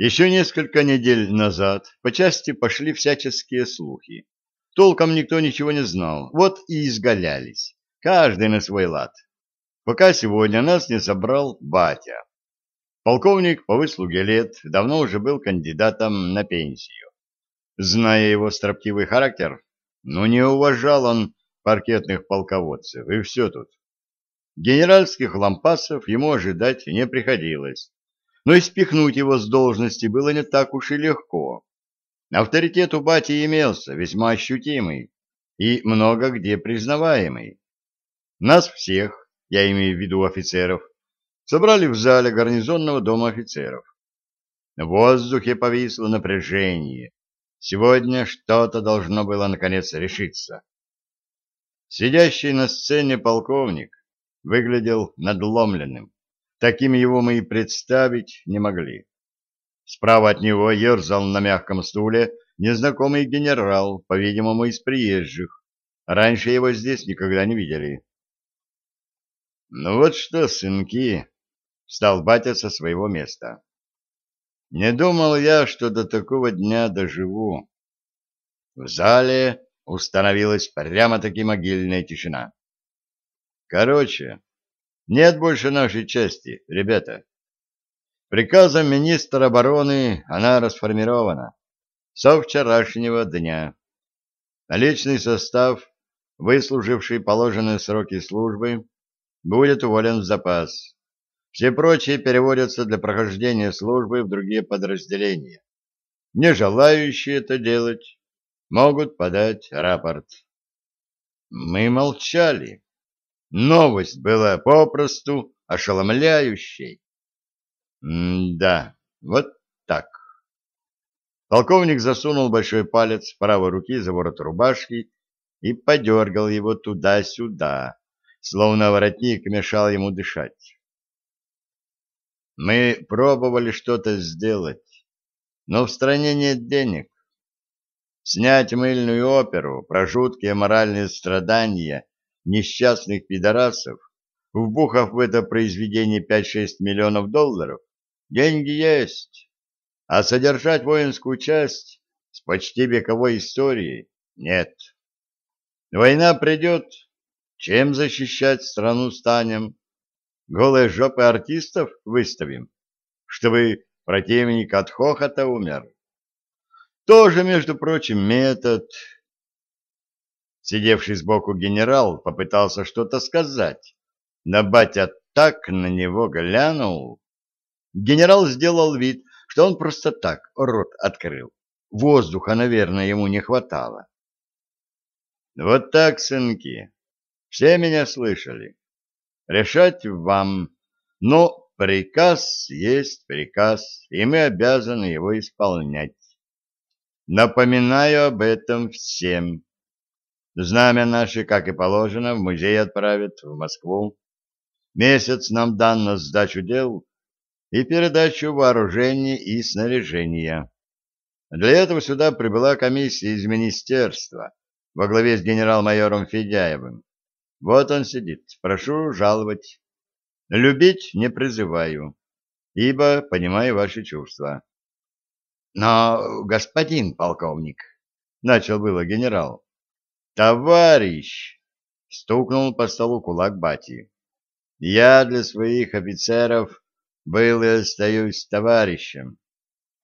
Еще несколько недель назад по части пошли всяческие слухи. Толком никто ничего не знал, вот и изгалялись, каждый на свой лад. Пока сегодня нас не собрал батя. Полковник по выслуге лет давно уже был кандидатом на пенсию. Зная его строптивый характер, ну не уважал он паркетных полководцев, и все тут. Генеральских лампасов ему ожидать не приходилось но и спихнуть его с должности было не так уж и легко. Авторитет у бати имелся, весьма ощутимый и много где признаваемый. Нас всех, я имею в виду офицеров, собрали в зале гарнизонного дома офицеров. В воздухе повисло напряжение. Сегодня что-то должно было наконец решиться. Сидящий на сцене полковник выглядел надломленным. Таким его мы и представить не могли. Справа от него ерзал на мягком стуле незнакомый генерал, по-видимому, из приезжих. Раньше его здесь никогда не видели. — Ну вот что, сынки, — встал батя со своего места. — Не думал я, что до такого дня доживу. В зале установилась прямо-таки могильная тишина. Короче, нет больше нашей части, ребята. Приказом министра обороны она расформирована со вчерашнего дня. Личный состав, выслуживший положенные сроки службы, будет уволен в запас. Все прочие переводятся для прохождения службы в другие подразделения. Не желающие это делать могут подать рапорт. Мы молчали. Новость была попросту ошеломляющей. М-да, вот так. Полковник засунул большой палец правой руки за ворот рубашки и подергал его туда-сюда, словно воротник мешал ему дышать. Мы пробовали что-то сделать, но в стране нет денег. Снять мыльную оперу про жуткие моральные страдания несчастных пидорасов, вбухав в это произведение 5-6 миллионов долларов, деньги есть, а содержать воинскую часть с почти вековой историей нет. Война придет, чем защищать страну станем? Голые жопы артистов выставим, чтобы противник от хохота умер. Тоже, между прочим, метод, Сидевший сбоку генерал попытался что-то сказать, но батя так на него глянул. Генерал сделал вид, что он просто так рот открыл. Воздуха, наверное, ему не хватало. Вот так, сынки, все меня слышали. Решать вам, но приказ есть приказ, и мы обязаны его исполнять. Напоминаю об этом всем. Знамя наши, как и положено, в музей отправят в Москву. Месяц нам дан на сдачу дел и передачу вооружений и снаряжения. Для этого сюда прибыла комиссия из министерства во главе с генерал-майором Федяевым. Вот он сидит. Прошу жаловать. Любить не призываю, ибо понимаю ваши чувства. Но, господин полковник, — начал было генерал, «Товарищ!» — стукнул по столу кулак Бати. «Я для своих офицеров был и остаюсь товарищем».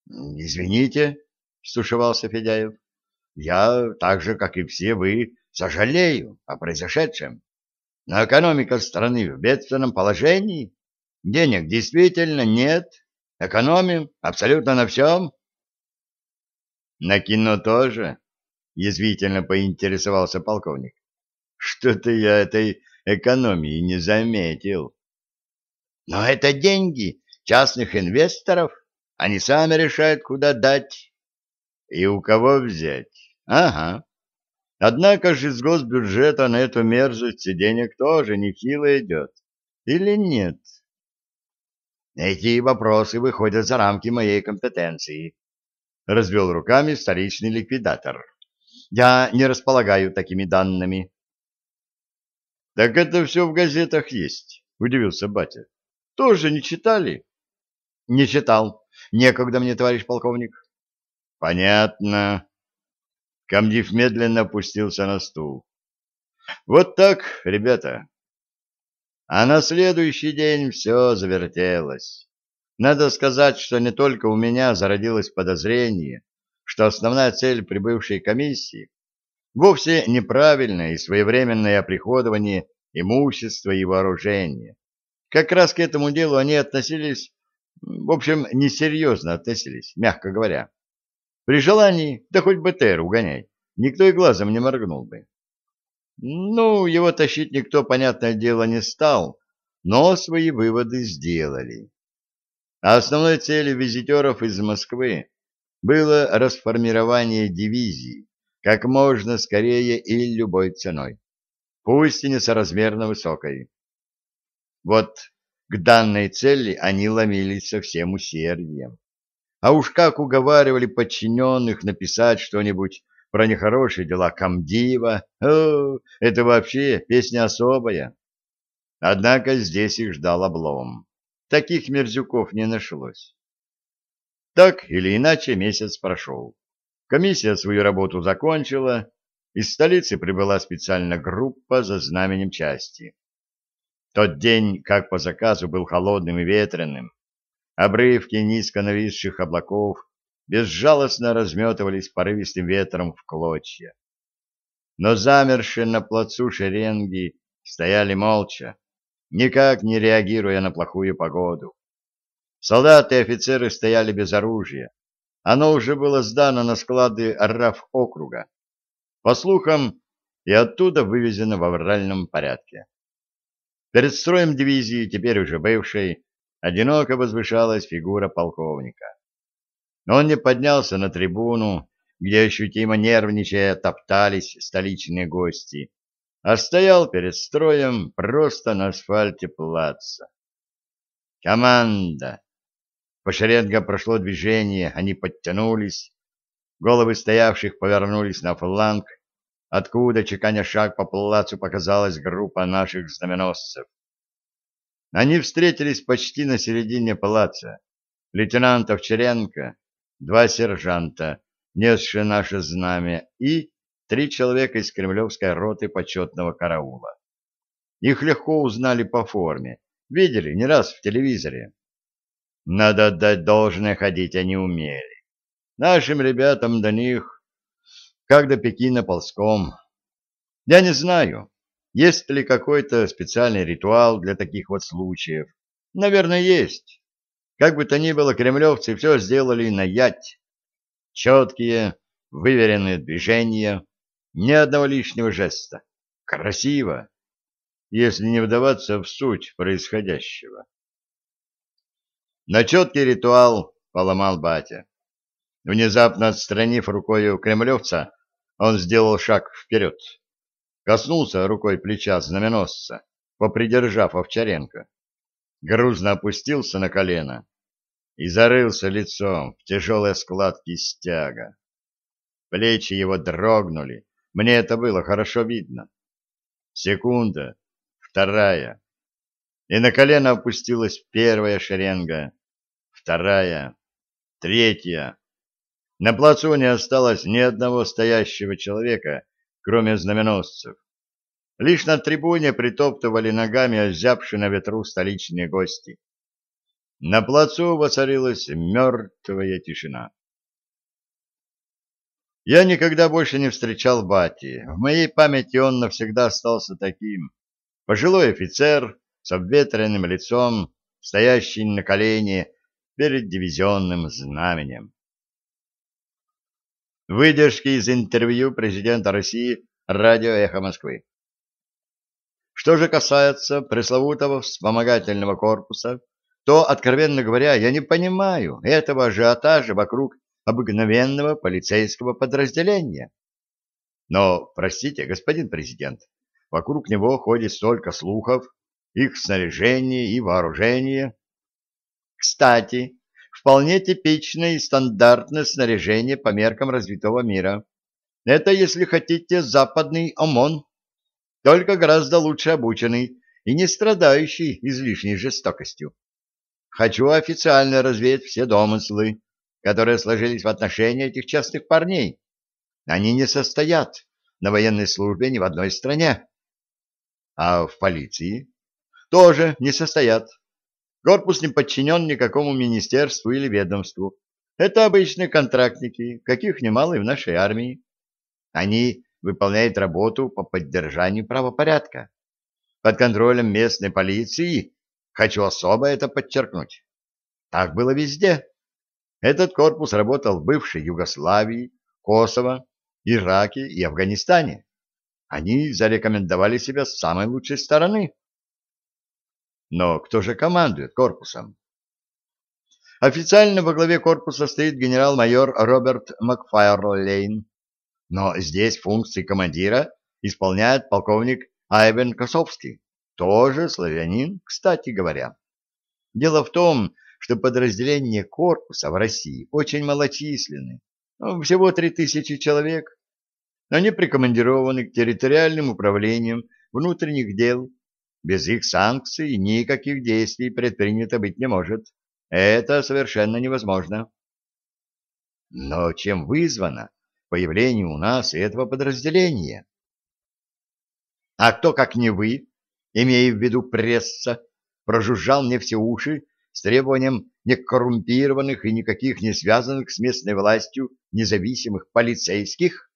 «Извините», — стушевался Федяев, — «я, так же, как и все вы, сожалею о произошедшем. Но экономика страны в бедственном положении, денег действительно нет, экономим абсолютно на всем». «На кино тоже?» Язвительно поинтересовался полковник. Что-то я этой экономии не заметил. Но это деньги частных инвесторов. Они сами решают, куда дать. И у кого взять. Ага. Однако же из госбюджета на эту мерзость денег тоже нехило идет. Или нет? Эти вопросы выходят за рамки моей компетенции. Развел руками столичный ликвидатор. Я не располагаю такими данными. — Так это все в газетах есть, — удивился батя. — Тоже не читали? — Не читал. Некогда мне, товарищ полковник. Понятно. Камдив медленно опустился на стул. Вот так, ребята. А на следующий день все завертелось. Надо сказать, что не только у меня зародилось подозрение, что основная цель прибывшей комиссии вовсе неправильное и своевременное оприходование имущества и вооружения. Как раз к этому делу они относились, в общем, несерьезно относились, мягко говоря. При желании, да хоть БТР угоняй, никто и глазом не моргнул бы. Ну, его тащить никто, понятное дело, не стал, но свои выводы сделали. А основной целью визитеров из Москвы было расформирование дивизии как можно скорее и любой ценой, пусть и несоразмерно высокой. Вот к данной цели они ломились со всем усердием. А уж как уговаривали подчиненных написать что-нибудь про нехорошие дела Камдива, о, это вообще песня особая. Однако здесь их ждал облом. Таких мерзюков не нашлось. Так или иначе месяц прошел. Комиссия свою работу закончила, из столицы прибыла специальная группа за знаменем части. Тот день, как по заказу, был холодным и ветреным. Обрывки низко нависших облаков безжалостно разметывались порывистым ветром в клочья. Но замершие на плацу шеренги стояли молча, никак не реагируя на плохую погоду. Солдаты и офицеры стояли без оружия. Оно уже было сдано на склады РАФ округа. По слухам, и оттуда вывезено в авральном порядке. Перед строем дивизии, теперь уже бывшей, одиноко возвышалась фигура полковника. Он не поднялся на трибуну, где ощутимо нервничая топтались столичные гости, а стоял перед строем просто на асфальте плаца. «Команда!» По шеренгам прошло движение, они подтянулись, головы стоявших повернулись на фланг, откуда, чеканя шаг по плацу, показалась группа наших знаменосцев. Они встретились почти на середине палаца. Лейтенант Овчаренко, два сержанта, несшие наше знамя, и три человека из кремлевской роты почетного караула. Их легко узнали по форме, видели не раз в телевизоре. Надо отдать должное, ходить они умели. Нашим ребятам до них как до Пекина ползком. Я не знаю, есть ли какой-то специальный ритуал для таких вот случаев. Наверное, есть. Как бы то ни было, кремлевцы все сделали на ять. Четкие, выверенные движения, ни одного лишнего жеста. Красиво, если не вдаваться в суть происходящего. На четкий ритуал поломал батя. Внезапно отстранив рукой кремлевца, он сделал шаг вперед, коснулся рукой плеча знаменосца, попридержав Овчаренко, грузно опустился на колено и зарылся лицом в тяжелые складки стяга. Плечи его дрогнули, мне это было хорошо видно. Секунда, вторая, и на колено опустилась первая шеренга, вторая, третья, на плацу не осталось ни одного стоящего человека, кроме знаменосцев. Лишь на трибуне притоптывали ногами озябшие на ветру столичные гости. На плацу воцарилась мертвая тишина. Я никогда больше не встречал Бати. В моей памяти он навсегда остался таким. Пожилой офицер с обветренным лицом, стоящий на колене перед дивизионным знаменем. Выдержки из интервью президента России радио «Эхо Москвы». Что же касается пресловутого вспомогательного корпуса, то, откровенно говоря, я не понимаю этого ажиотажа вокруг обыкновенного полицейского подразделения. Но, простите, господин президент, вокруг него ходит столько слухов, их снаряжение и вооружение. Кстати, вполне типичное и стандартное снаряжение по меркам развитого мира. Это, если хотите, западный ОМОН, только гораздо лучше обученный и не страдающий излишней жестокостью. хочу официально развеять все домыслы, которые сложились в отношении этих частных парней. Они не состоят на военной службе ни в одной стране. А в полиции тоже не состоят. Корпус не подчинен никакому министерству или ведомству. Это обычные контрактники, каких немало и в нашей армии. Они выполняют работу по поддержанию правопорядка. Под контролем местной полиции, хочу особо это подчеркнуть. Так было везде. Этот корпус работал в бывшей Югославии, Косово, Ираке и Афганистане. Они зарекомендовали себя с самой лучшей стороны. Но кто же командует корпусом? Официально во главе корпуса стоит генерал-майор Роберт Макфайрлейн, но здесь функции командира исполняет полковник Айвен Косовский, тоже славянин, кстати говоря. Дело в том, что подразделения корпуса в России очень малочисленны, ну, всего 3000 человек. Они прикомандированы к территориальным управлениям внутренних дел. Без их санкций никаких действий предпринято быть не может. Это совершенно невозможно. Но чем вызвано появление у нас этого подразделения? А кто, как не вы, имея в виду пресса, прожужжал мне все уши с требованием некоррумпированных и никаких не связанных с местной властью независимых полицейских?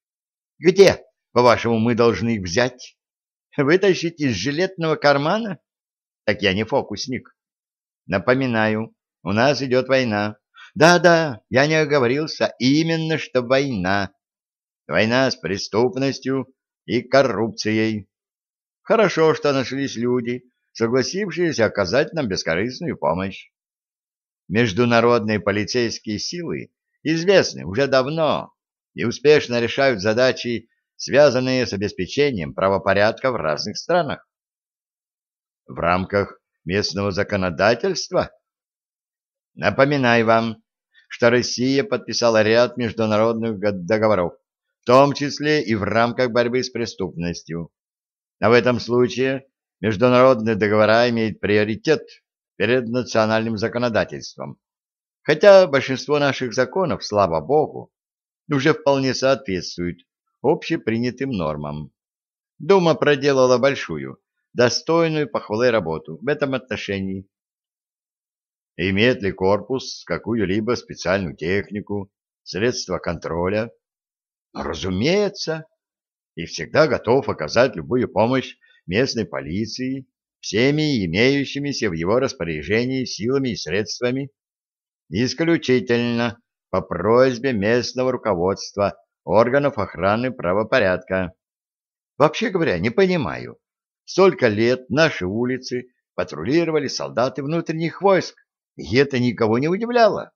Где, по-вашему, мы должны их взять? Вытащить из жилетного кармана? Так я не фокусник. Напоминаю, у нас идет война. Да-да, я не оговорился, именно что война. Война с преступностью и коррупцией. Хорошо, что нашлись люди, согласившиеся оказать нам бескорыстную помощь. Международные полицейские силы известны уже давно и успешно решают задачи, связанные с обеспечением правопорядка в разных странах. В рамках местного законодательства Напоминаю вам, что Россия подписала ряд международных договоров, в том числе и в рамках борьбы с преступностью. А в этом случае международные договора имеют приоритет перед национальным законодательством. Хотя большинство наших законов, слава богу, уже вполне соответствуют общепринятым нормам. Дума проделала большую, достойную похвалы работу в этом отношении Имеет ли корпус какую-либо специальную технику, средства контроля? Разумеется, и всегда готов оказать любую помощь местной полиции всеми имеющимися в его распоряжении силами и средствами, исключительно по просьбе местного руководства органов охраны правопорядка. Вообще говоря, не понимаю, столько лет наши улицы патрулировали солдаты внутренних войск, и это никого не удивляло.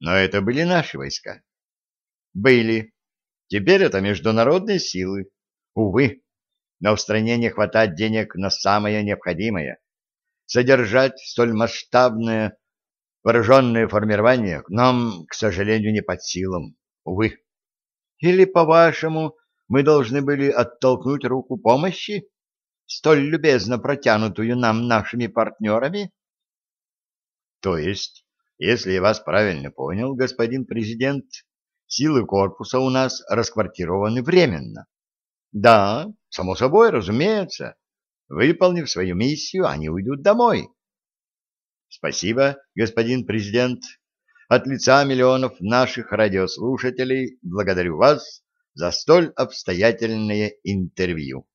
Но это были наши войска. Были. Теперь это международные силы. Увы, но в стране не хватает денег на самое необходимое. Содержать столь масштабное вооруженное формирование нам, к сожалению, не под силам. Увы. Или, по-вашему, мы должны были оттолкнуть руку помощи, столь любезно протянутую нам нашими партнерами? То есть, если я вас правильно понял, господин президент, силы корпуса у нас расквартированы временно. Да, само собой, разумеется. Выполнив свою миссию, они уйдут домой. Спасибо, господин президент. От лица миллионов наших радиослушателей благодарю вас за столь обстоятельное интервью.